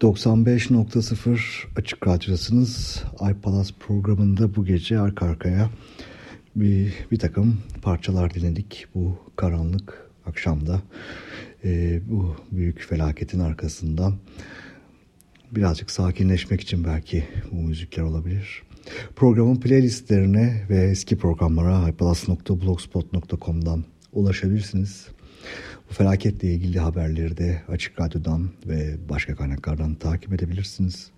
95.0 Açık Radyo'dasınız. iPalas programında bu gece arka arkaya bir, bir takım parçalar dinledik. Bu karanlık akşamda e, bu büyük felaketin arkasından birazcık sakinleşmek için belki bu müzikler olabilir. Programın playlistlerine ve eski programlara iPalas.blogspot.com'dan ulaşabilirsiniz. Bu felaketle ilgili haberleri de Açık Radyo'dan ve başka kaynaklardan takip edebilirsiniz.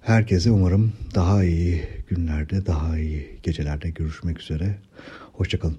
Herkese umarım daha iyi günlerde, daha iyi gecelerde görüşmek üzere. Hoşçakalın.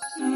So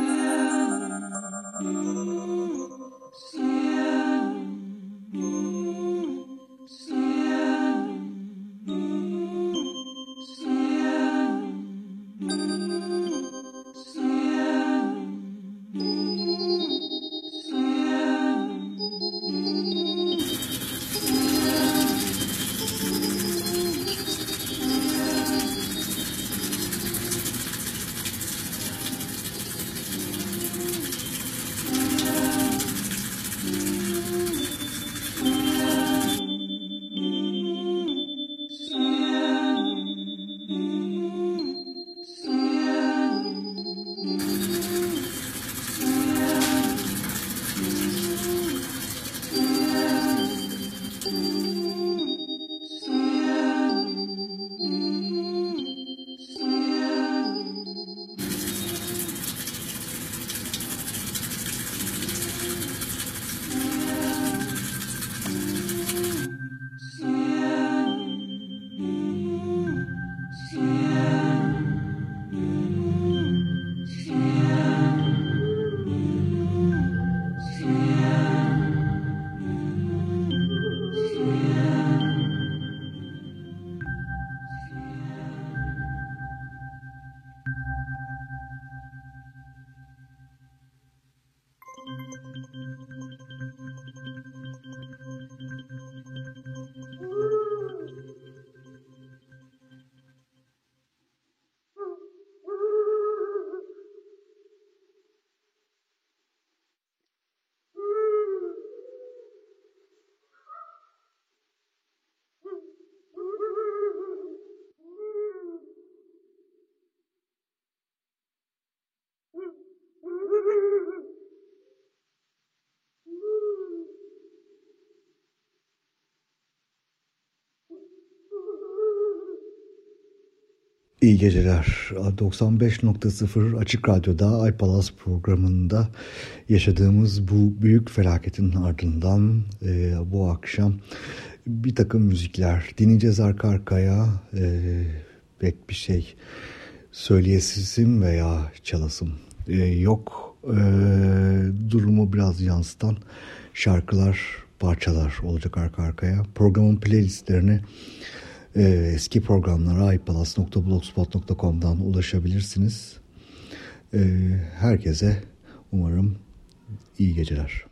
İyi geceler. 95.0 Açık Radyo'da Aypalas programında yaşadığımız bu büyük felaketin ardından e, bu akşam bir takım müzikler dinleyeceğiz arka arkaya. E, pek bir şey söyleyesizim veya çalasım e, yok. E, durumu biraz yansıtan şarkılar, parçalar olacak arka arkaya. Programın playlistlerini e, eski programlara ipalas.blogspot.com'dan ulaşabilirsiniz. E, herkese umarım iyi geceler.